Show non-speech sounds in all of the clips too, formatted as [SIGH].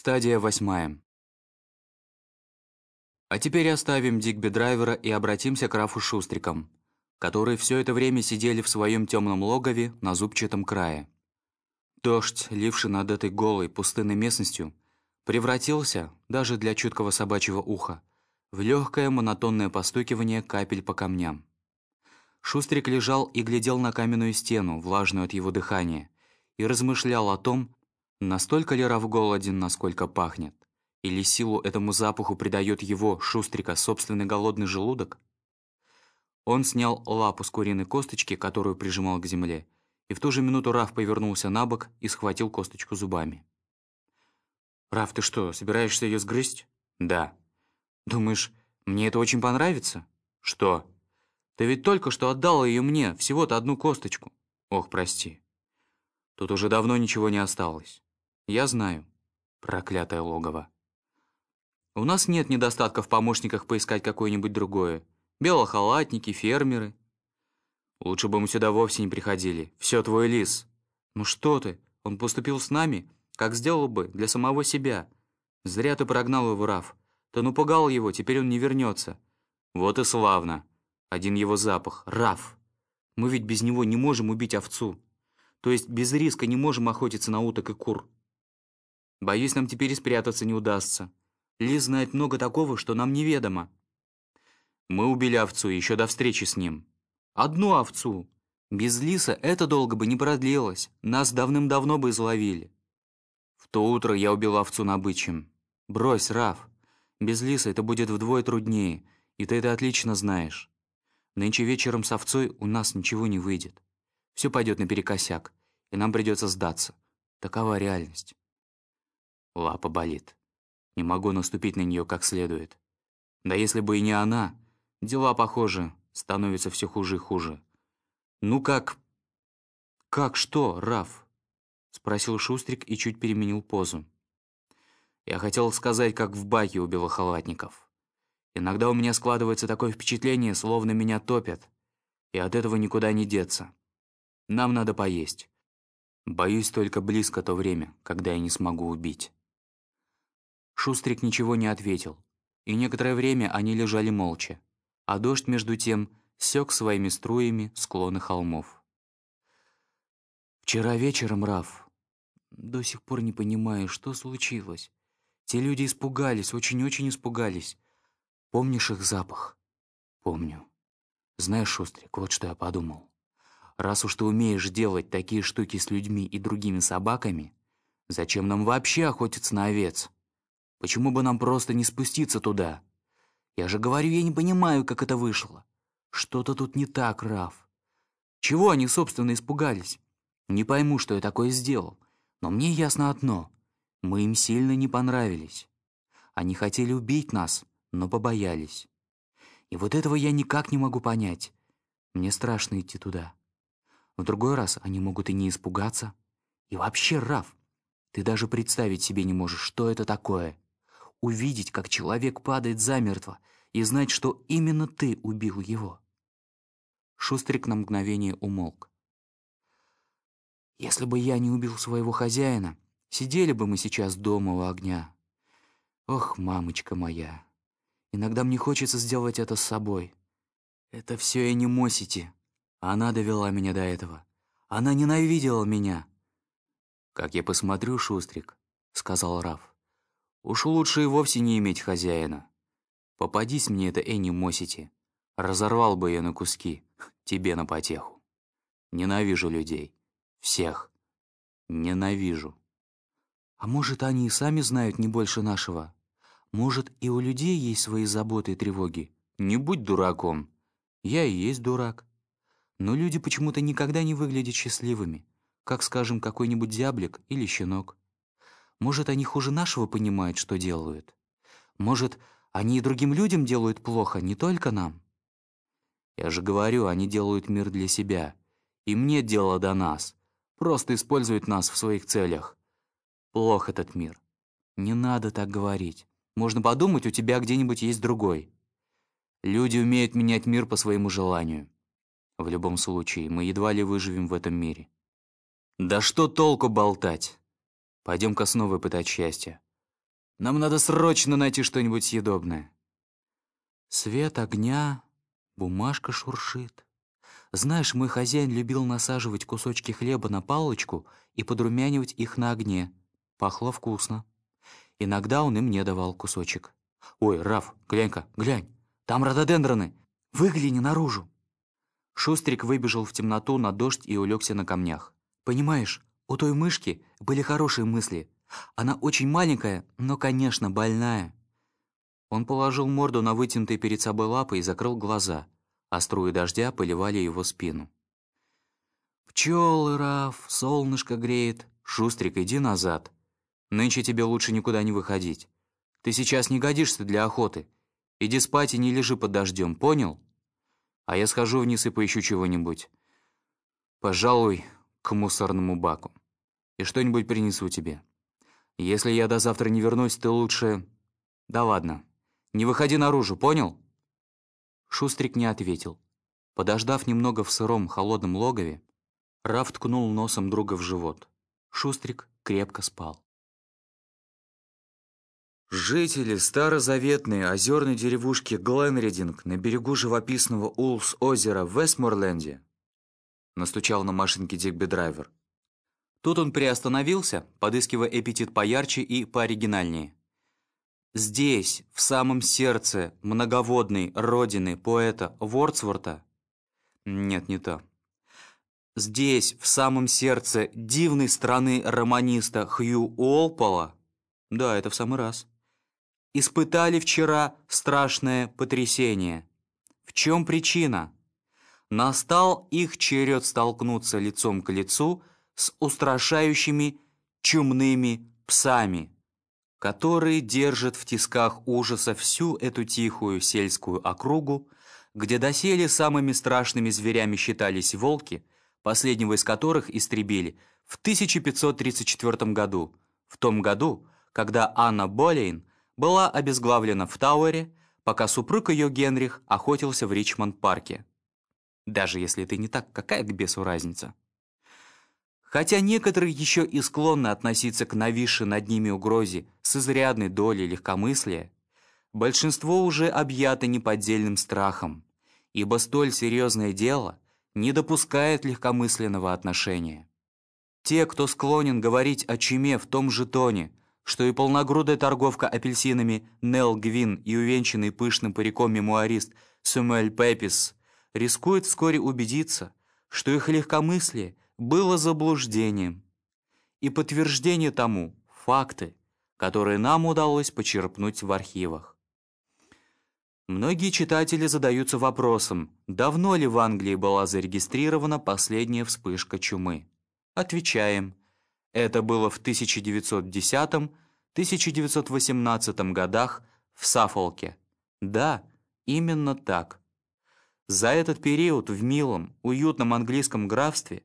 Стадия восьмая. А теперь оставим Дигби Драйвера и обратимся к Рафу Шустрикам, которые все это время сидели в своем темном логове на зубчатом крае. Дождь, ливший над этой голой, пустынной местностью, превратился, даже для чуткого собачьего уха, в легкое монотонное постукивание капель по камням. Шустрик лежал и глядел на каменную стену, влажную от его дыхания, и размышлял о том, настолько ли Рав голоден, насколько пахнет, или силу этому запаху придает его, Шустрика, собственный голодный желудок. Он снял лапу с куриной косточки, которую прижимал к земле, и в ту же минуту Раф повернулся на бок и схватил косточку зубами. «Раф, ты что, собираешься ее сгрызть?» «Да». «Думаешь, мне это очень понравится?» «Что?» «Ты ведь только что отдал ее мне, всего-то одну косточку». «Ох, прости». «Тут уже давно ничего не осталось». «Я знаю». Проклятое логово. «У нас нет недостатка в помощниках поискать какое-нибудь другое. Белохалатники, фермеры». «Лучше бы мы сюда вовсе не приходили. Все твой лис». «Ну что ты, он поступил с нами, как сделал бы для самого себя. Зря ты прогнал его, Раф. Ты напугал его, теперь он не вернется. Вот и славно. Один его запах. Раф. Мы ведь без него не можем убить овцу. То есть без риска не можем охотиться на уток и кур. Боюсь, нам теперь и спрятаться не удастся. Лис знает много такого, что нам неведомо. Мы убили овцу еще до встречи с ним. Одну овцу. Без лиса это долго бы не продлилось. Нас давным-давно бы изловили. В то утро я убил овцу на бычьем. Брось, Раф. Без лиса это будет вдвое труднее, и ты это отлично знаешь. Нынче вечером с овцой у нас ничего не выйдет. Все пойдет наперекосяк, и нам придется сдаться. Такова реальность. Лапа болит. Не могу наступить на нее как следует. Да если бы и не она, дела, похоже, становятся все хуже и хуже. Ну как... Как что, Раф? Спросил Шустрик и чуть переменил позу. Я хотел сказать, как в баке у белохалатников. Иногда у меня складывается такое впечатление, словно меня топят, и от этого никуда не деться. Нам надо поесть. Боюсь только близко то время, когда я не смогу убить». Шустрик ничего не ответил, и некоторое время они лежали молча, а дождь, между тем, сёк своими струями склоны холмов. «Вчера вечером, Раф, до сих пор не понимаю, что случилось. Те люди испугались, очень-очень испугались. Помнишь их запах? Помню. Знаешь, Шустрик, вот что я подумал. Раз уж ты умеешь делать такие штуки с людьми и другими собаками, зачем нам вообще охотиться на овец? Почему бы нам просто не спуститься туда? Я же говорю, я не понимаю, как это вышло. Что-то тут не так, Раф. Чего они, собственно, испугались? Не пойму, что я такое сделал. Но мне ясно одно. Мы им сильно не понравились. Они хотели убить нас, но побоялись. И вот этого я никак не могу понять. Мне страшно идти туда. В другой раз они могут и не испугаться. И вообще, Раф, ты даже представить себе не можешь, что это такое. Увидеть, как человек падает замертво, и знать, что именно ты убил его. Шустрик на мгновение умолк. «Если бы я не убил своего хозяина, Сидели бы мы сейчас дома у огня. Ох, мамочка моя, иногда мне хочется сделать это с собой. Это все и не Мосити. Она довела меня до этого. Она ненавидела меня. «Как я посмотрю, Шустрик», — сказал Раф, «уж лучше и вовсе не иметь хозяина. Попадись мне это Энни Мосити, разорвал бы ее на куски, тебе на потеху. Ненавижу людей. Всех. Ненавижу». А может, они и сами знают не больше нашего? Может, и у людей есть свои заботы и тревоги? Не будь дураком. Я и есть дурак. Но люди почему-то никогда не выглядят счастливыми, как, скажем, какой-нибудь зяблик или щенок. Может, они хуже нашего понимают, что делают? Может, они и другим людям делают плохо, не только нам? Я же говорю, они делают мир для себя. Им нет дела до нас. Просто используют нас в своих целях. Плох этот мир. Не надо так говорить. Можно подумать, у тебя где-нибудь есть другой. Люди умеют менять мир по своему желанию. В любом случае, мы едва ли выживем в этом мире. Да что толку болтать? Пойдем-ка снова пытать счастье. Нам надо срочно найти что-нибудь съедобное». Свет огня, бумажка шуршит. Знаешь, мой хозяин любил насаживать кусочки хлеба на палочку и подрумянивать их на огне. Пахло вкусно. Иногда он и мне давал кусочек. «Ой, Раф, глянь-ка, глянь, там рододендроны! Выгляни наружу!» Шустрик выбежал в темноту на дождь и улегся на камнях. «Понимаешь, у той мышки были хорошие мысли. Она очень маленькая, но, конечно, больная». Он положил морду на вытянутые перед собой лапы и закрыл глаза, а струи дождя поливали его спину. «Пчелы, Раф, солнышко греет. Шустрик, иди назад. Нынче тебе лучше никуда не выходить. Ты сейчас не годишься для охоты. Иди спать и не лежи под дождем, понял? А я схожу вниз и поищу чего-нибудь. Пожалуй, к мусорному баку. И что-нибудь принесу тебе. Если я до завтра не вернусь, ты лучше... Да ладно. Не выходи наружу, понял?» Шустрик не ответил. Подождав немного в сыром, холодном логове, Раф ткнул носом друга в живот. Шустрик крепко спал. Жители старозаветной озерной деревушки Гленридинг на берегу живописного Улс-озера в Вестморленде настучал на машинке Дигби-драйвер. Тут он приостановился, подыскивая эпитет поярче и пооригинальнее. Здесь, в самом сердце многоводной родины поэта Вордсворта... Нет, не то. Здесь, в самом сердце дивной страны романиста Хью Уолпола... Да, это в самый раз испытали вчера страшное потрясение. В чем причина? Настал их черед столкнуться лицом к лицу с устрашающими чумными псами, которые держат в тисках ужаса всю эту тихую сельскую округу, где доселе самыми страшными зверями считались волки, последнего из которых истребили в 1534 году, в том году, когда Анна Болейн была обезглавлена в Тауэре, пока супруг ее Генрих охотился в Ричмонд-парке. Даже если это не так, какая к бесу разница? Хотя некоторые еще и склонны относиться к нависшей над ними угрозе с изрядной долей легкомыслия, большинство уже объято неподдельным страхом, ибо столь серьезное дело не допускает легкомысленного отношения. Те, кто склонен говорить о чуме в том же тоне, что и полногрудая торговка апельсинами Нел Гвин и увенчанный пышным париком мемуарист Сумуэль Пепис рискует вскоре убедиться, что их легкомыслие было заблуждением. И подтверждение тому — факты, которые нам удалось почерпнуть в архивах. Многие читатели задаются вопросом, давно ли в Англии была зарегистрирована последняя вспышка чумы. Отвечаем – это было в 1910-1918 годах в Саффолке. Да, именно так. За этот период в милом, уютном английском графстве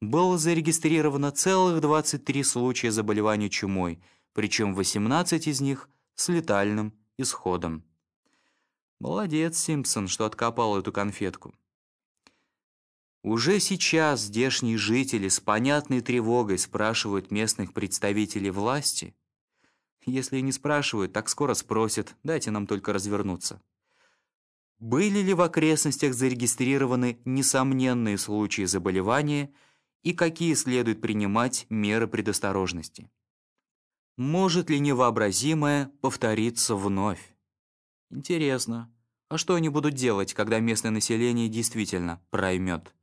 было зарегистрировано целых 23 случая заболевания чумой, причем 18 из них с летальным исходом. Молодец, Симпсон, что откопал эту конфетку. Уже сейчас здешние жители с понятной тревогой спрашивают местных представителей власти. Если не спрашивают, так скоро спросят, дайте нам только развернуться. Были ли в окрестностях зарегистрированы несомненные случаи заболевания и какие следует принимать меры предосторожности? Может ли невообразимое повториться вновь? Интересно, а что они будут делать, когда местное население действительно проймет?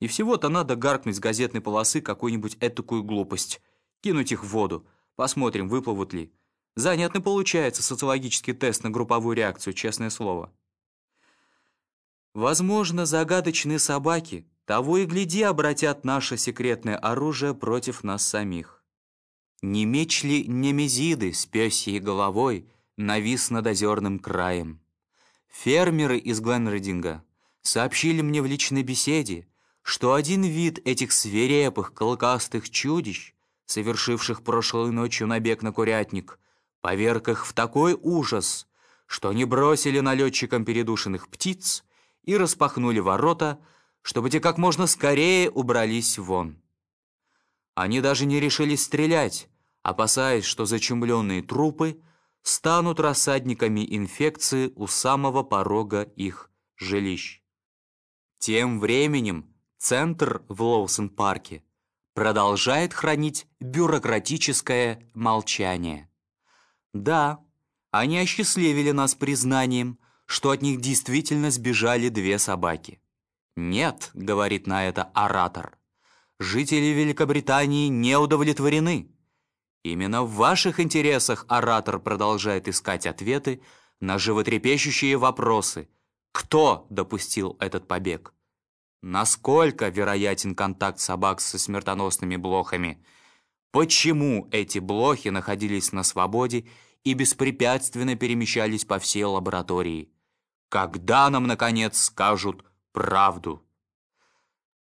И всего-то надо гаркнуть с газетной полосы какую-нибудь этакую глупость. Кинуть их в воду. Посмотрим, выплывут ли. Занятно получается социологический тест на групповую реакцию, честное слово. Возможно, загадочные собаки того и гляди обратят наше секретное оружие против нас самих. Не меч ли немезиды с пёсьей головой навис над озерным краем? Фермеры из Гленрединга сообщили мне в личной беседе, что один вид этих свирепых, клыкастых чудищ, совершивших прошлой ночью набег на курятник, поверг их в такой ужас, что они бросили налетчикам передушенных птиц и распахнули ворота, чтобы те как можно скорее убрались вон. Они даже не решились стрелять, опасаясь, что зачумленные трупы станут рассадниками инфекции у самого порога их жилищ. Тем временем центр в Лоусон-парке продолжает хранить бюрократическое молчание. Да, они осчастливили нас признанием, что от них действительно сбежали две собаки. «Нет», — говорит на это оратор, — «жители Великобритании не удовлетворены». Именно в ваших интересах оратор продолжает искать ответы на животрепещущие вопросы. Кто допустил этот побег? Насколько вероятен контакт собак со смертоносными блохами? Почему эти блохи находились на свободе и беспрепятственно перемещались по всей лаборатории? Когда нам, наконец, скажут правду?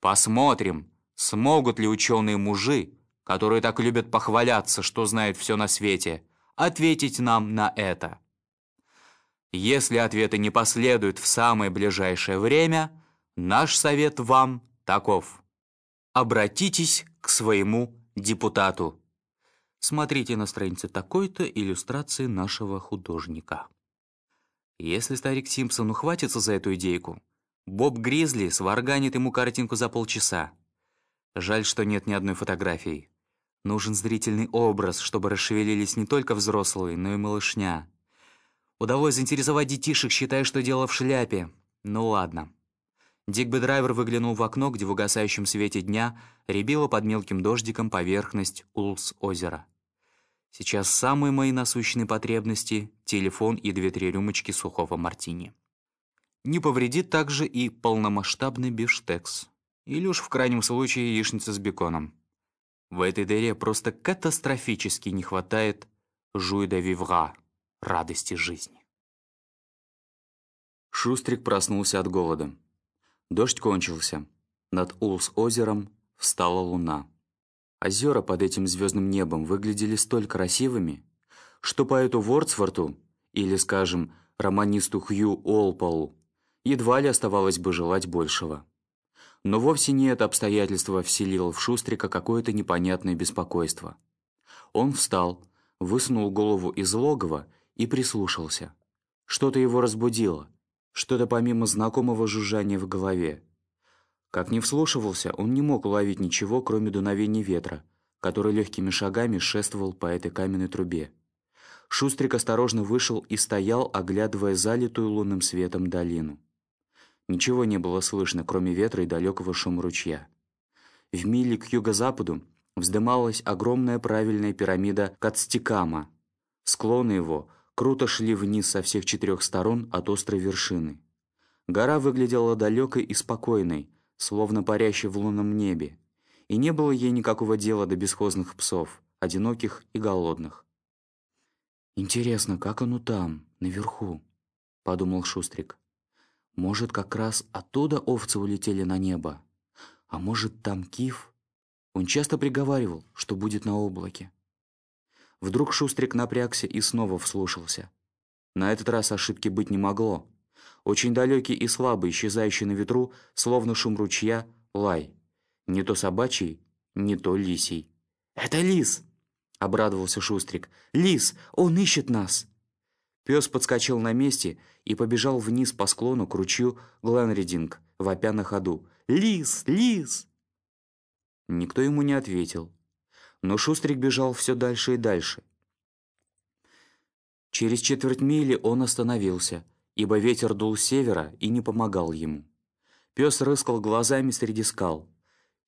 Посмотрим, смогут ли ученые-мужи, которые так любят похваляться, что знают все на свете, ответить нам на это. Если ответы не последуют в самое ближайшее время, наш совет вам таков. Обратитесь к своему депутату. Смотрите на странице такой-то иллюстрации нашего художника. Если старик Симпсон ухватится за эту идейку, Боб Гризли сварганит ему картинку за полчаса. Жаль, что нет ни одной фотографии. Нужен зрительный образ, чтобы расшевелились не только взрослые, но и малышня. Удалось заинтересовать детишек, считая, что дело в шляпе. Ну ладно. Дигби Драйвер выглянул в окно, где в угасающем свете дня рябила под мелким дождиком поверхность Улс-озера. Сейчас самые мои насущные потребности — телефон и две-три рюмочки сухого мартини. Не повредит также и полномасштабный бифштекс. Или уж в крайнем случае яичница с беконом. В этой дыре просто катастрофически не хватает жуй де вивра, радости жизни. Шустрик проснулся от голода. Дождь кончился. Над Улс-озером встала луна. Озера под этим звездным небом выглядели столь красивыми, что поэту Вордсворту, или, скажем, романисту Хью Олполу, едва ли оставалось бы желать большего. Но вовсе не это обстоятельство вселило в Шустрика какое-то непонятное беспокойство. Он встал, высунул голову из логова и прислушался. Что-то его разбудило, что-то помимо знакомого жужжания в голове. Как ни вслушивался, он не мог уловить ничего, кроме дуновения ветра, который легкими шагами шествовал по этой каменной трубе. Шустрик осторожно вышел и стоял, оглядывая залитую лунным светом долину. Ничего не было слышно, кроме ветра и далекого шума ручья. В миле к юго-западу вздымалась огромная правильная пирамида Кацтикама. Склоны его круто шли вниз со всех четырех сторон от острой вершины. Гора выглядела далекой и спокойной, словно парящей в лунном небе, и не было ей никакого дела до бесхозных псов, одиноких и голодных. «Интересно, как оно там, наверху?» — подумал Шустрик. Может, как раз оттуда овцы улетели на небо? А может, там киф? Он часто приговаривал, что будет на облаке. Вдруг Шустрик напрягся и снова вслушался. На этот раз ошибки быть не могло. Очень далекий и слабый, исчезающий на ветру, словно шум ручья, лай. Не то собачий, не то лисий. «Это лис!» — обрадовался Шустрик. «Лис! Он ищет нас!» Пес подскочил на месте и побежал вниз по склону к ручью Гленридинг, вопя на ходу. «Лис! Лис!» Никто ему не ответил. Но Шустрик бежал все дальше и дальше. Через четверть мили он остановился, ибо ветер дул с севера и не помогал ему. Пес рыскал глазами среди скал.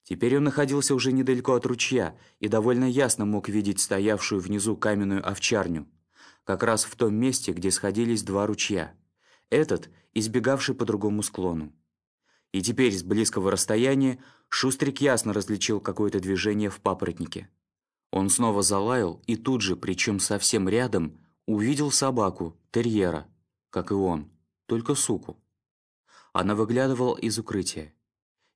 Теперь он находился уже недалеко от ручья и довольно ясно мог видеть стоявшую внизу каменную овчарню как раз в том месте, где сходились два ручья. Этот, избегавший по другому склону. И теперь с близкого расстояния Шустрик ясно различил какое-то движение в папоротнике. Он снова залаял и тут же, причем совсем рядом, увидел собаку, терьера, как и он, только суку. Она выглядывала из укрытия.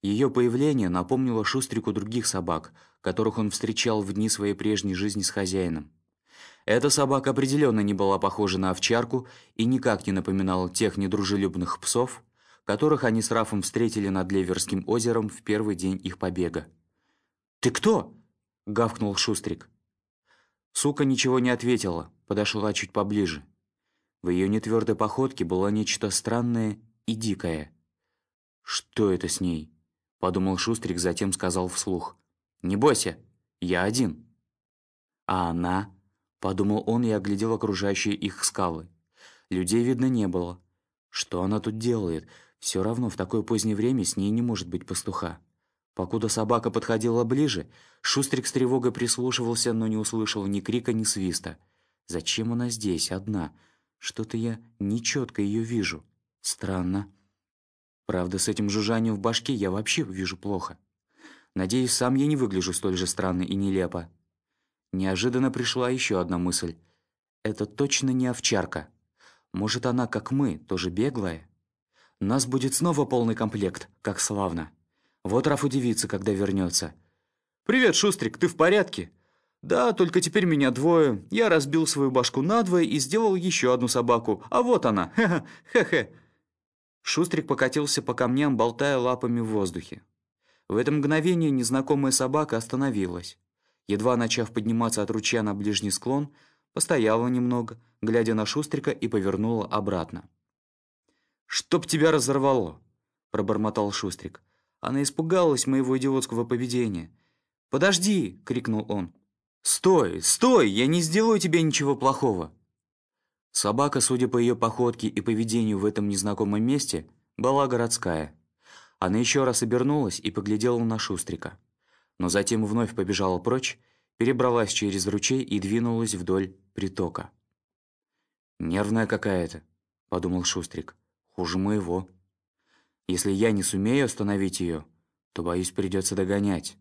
Ее появление напомнило Шустрику других собак, которых он встречал в дни своей прежней жизни с хозяином. Эта собака определенно не была похожа на овчарку и никак не напоминала тех недружелюбных псов, которых они с Рафом встретили над Леверским озером в первый день их побега. «Ты кто?» — гавкнул Шустрик. Сука ничего не ответила, подошла чуть поближе. В ее нетвердой походке было нечто странное и дикое. «Что это с ней?» — подумал Шустрик, затем сказал вслух. «Не бойся, я один». «А она?» — подумал он и оглядел окружающие их скалы. Людей видно не было. Что она тут делает? Все равно в такое позднее время с ней не может быть пастуха. Покуда собака подходила ближе, Шустрик с тревогой прислушивался, но не услышал ни крика, ни свиста. «Зачем она здесь, одна? Что-то я нечетко ее вижу. Странно. Правда, с этим жужжанием в башке я вообще вижу плохо. Надеюсь, сам я не выгляжу столь же странно и нелепо». Неожиданно пришла еще одна мысль. «Это точно не овчарка. Может, она, как мы, тоже беглая? Нас будет снова полный комплект, как славно». Вот Раф удивится, когда вернется. «Привет, Шустрик, ты в порядке?» «Да, только теперь меня двое. Я разбил свою башку надвое и сделал еще одну собаку. А вот она. [LAUGHS] Хе-хе. Шустрик покатился по камням, болтая лапами в воздухе. В это мгновение незнакомая собака остановилась. Едва начав подниматься от ручья на ближний склон, постояла немного, глядя на Шустрика и повернула обратно. «Чтоб тебя разорвало!» – пробормотал Шустрик. Она испугалась моего идиотского поведения. «Подожди!» — крикнул он. «Стой! Стой! Я не сделаю тебе ничего плохого!» Собака, судя по ее походке и поведению в этом незнакомом месте, была городская. Она еще раз обернулась и поглядела на Шустрика. Но затем вновь побежала прочь, перебралась через ручей и двинулась вдоль притока. «Нервная какая-то», — подумал Шустрик. «Хуже моего». Если я не сумею остановить ее, то, боюсь, придется догонять.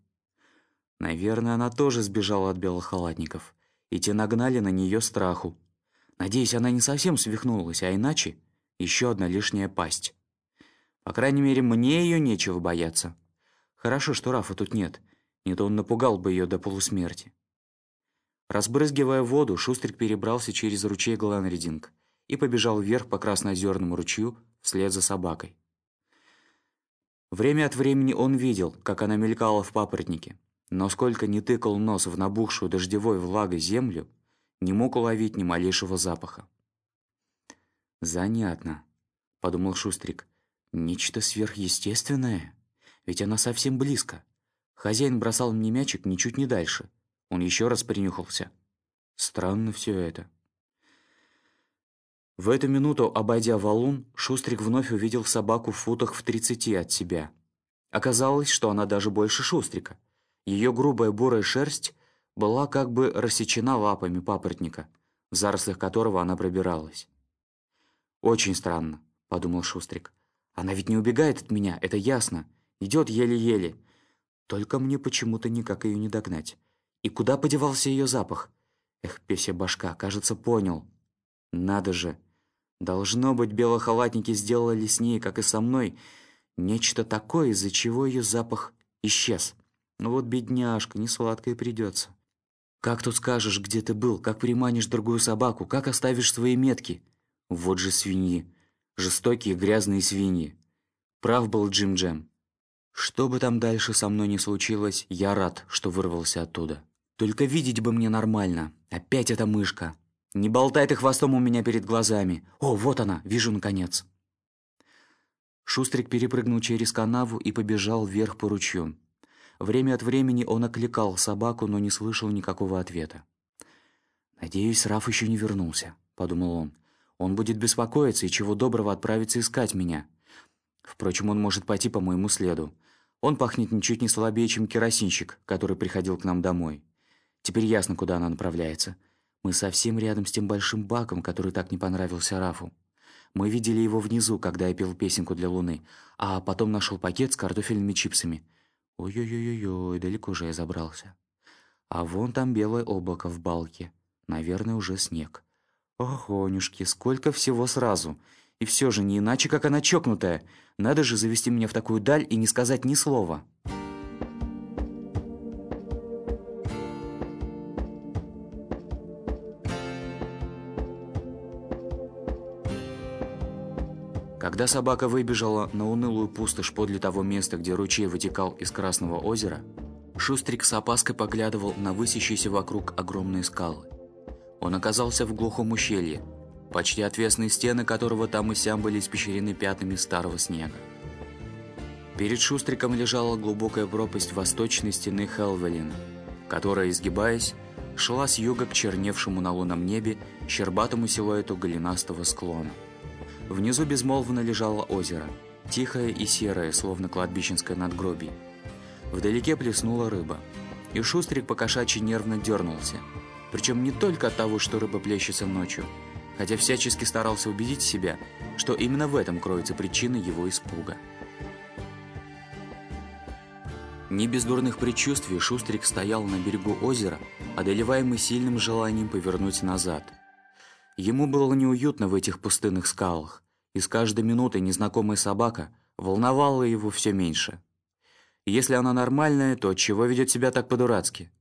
Наверное, она тоже сбежала от белохалатников, и те нагнали на нее страху. Надеюсь, она не совсем свихнулась, а иначе еще одна лишняя пасть. По крайней мере, мне ее нечего бояться. Хорошо, что Рафа тут нет, не то он напугал бы ее до полусмерти. Разбрызгивая воду, Шустрик перебрался через ручей Гланридинг и побежал вверх по краснозерному ручью вслед за собакой. Время от времени он видел, как она мелькала в папоротнике, но сколько ни тыкал нос в набухшую дождевой влагой землю, не мог уловить ни малейшего запаха. «Занятно», — подумал Шустрик. «Нечто сверхъестественное? Ведь она совсем близко. Хозяин бросал мне мячик ничуть не дальше. Он еще раз принюхался. Странно все это». В эту минуту, обойдя валун, Шустрик вновь увидел собаку в футах в тридцати от себя. Оказалось, что она даже больше Шустрика. Ее грубая бурая шерсть была как бы рассечена лапами папоротника, в зарослях которого она пробиралась. «Очень странно», — подумал Шустрик. «Она ведь не убегает от меня, это ясно. Идет еле-еле. Только мне почему-то никак ее не догнать. И куда подевался ее запах? Эх, песя башка, кажется, понял». Надо же! Должно быть, белохалатники сделали с ней, как и со мной, нечто такое, из-за чего ее запах исчез. Ну вот, бедняжка, не сладкое придется. Как тут скажешь, где ты был, как приманишь другую собаку, как оставишь свои метки? Вот же свиньи. Жестокие грязные свиньи. Прав был Джим Джем. Что бы там дальше со мной ни случилось, я рад, что вырвался оттуда. Только видеть бы мне нормально. Опять эта мышка. Не болтай ты хвостом у меня перед глазами. О, вот она, вижу наконец. Шустрик перепрыгнул через канаву и побежал вверх по ручью. Время от времени он окликал собаку, но не слышал никакого ответа. «Надеюсь, Раф еще не вернулся», — подумал он. «Он будет беспокоиться и чего доброго отправиться искать меня. Впрочем, он может пойти по моему следу. Он пахнет ничуть не слабее, чем керосинщик, который приходил к нам домой. Теперь ясно, куда она направляется. Мы совсем рядом с тем большим баком, который так не понравился Рафу. Мы видели его внизу, когда я пел песенку для Луны, а потом нашел пакет с картофельными чипсами. Ой-ой-ой-ой, далеко же я забрался. А вон там белое облако в балке. Наверное, уже снег. Охонюшки, сколько всего сразу. И все же не иначе, как она чокнутая. Надо же завести меня в такую даль и не сказать ни слова. Когда собака выбежала на унылую пустошь подле того места, где ручей вытекал из Красного озера, Шустрик с опаской поглядывал на высящиеся вокруг огромные скалы. Он оказался в глухом ущелье, почти отвесные стены которого там и сям были испещрены пятнами старого снега. Перед Шустриком лежала глубокая пропасть восточной стены Хелвелина, которая, изгибаясь, шла с юга к черневшему на лунном небе щербатому силуэту голенастого склона. Внизу безмолвно лежало озеро, тихое и серое, словно кладбищенское надгробие. Вдалеке плеснула рыба, и Шустрик покошачьи нервно дернулся, причем не только от того, что рыба плещется ночью, хотя всячески старался убедить себя, что именно в этом кроется причина его испуга. Не без дурных предчувствий Шустрик стоял на берегу озера, одолеваемый сильным желанием повернуть назад. Ему было неуютно в этих пустынных скалах, и с каждой минутой незнакомая собака волновала его все меньше. Если она нормальная, то чего ведет себя так по-дурацки?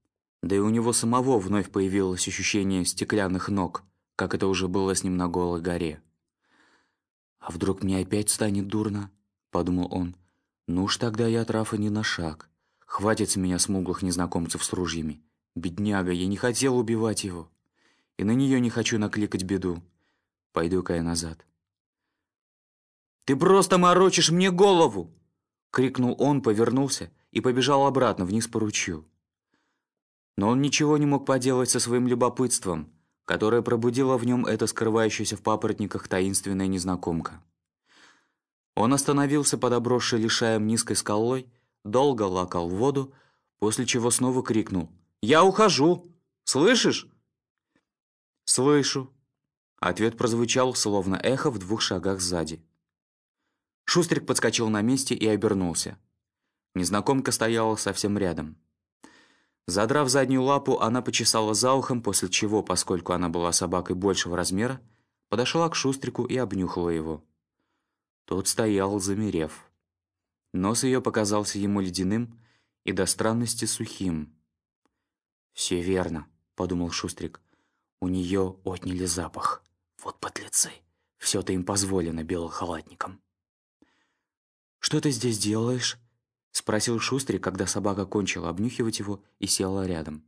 Да и у него самого вновь появилось ощущение стеклянных ног, как это уже было с ним на голой горе. «А вдруг мне опять станет дурно?» — подумал он. «Ну уж тогда я от не на шаг». Хватит с меня смуглых незнакомцев с ружьями. Бедняга, я не хотел убивать его. И на нее не хочу накликать беду. Пойду-ка я назад. «Ты просто морочишь мне голову!» Крикнул он, повернулся и побежал обратно вниз по ручью. Но он ничего не мог поделать со своим любопытством, которое пробудило в нем эта скрывающаяся в папоротниках таинственная незнакомка. Он остановился под обросшей лишаем низкой скалой долго лакал воду, после чего снова крикнул «Я ухожу! Слышишь?» «Слышу!» Ответ прозвучал, словно эхо в двух шагах сзади. Шустрик подскочил на месте и обернулся. Незнакомка стояла совсем рядом. Задрав заднюю лапу, она почесала за ухом, после чего, поскольку она была собакой большего размера, подошла к Шустрику и обнюхала его. Тот стоял, замерев. Нос ее показался ему ледяным и до странности сухим. «Все верно», — подумал Шустрик. «У нее отняли запах. Вот подлецы. Все-то им позволено белохалатникам». «Что ты здесь делаешь?» — спросил Шустрик, когда собака кончила обнюхивать его и села рядом.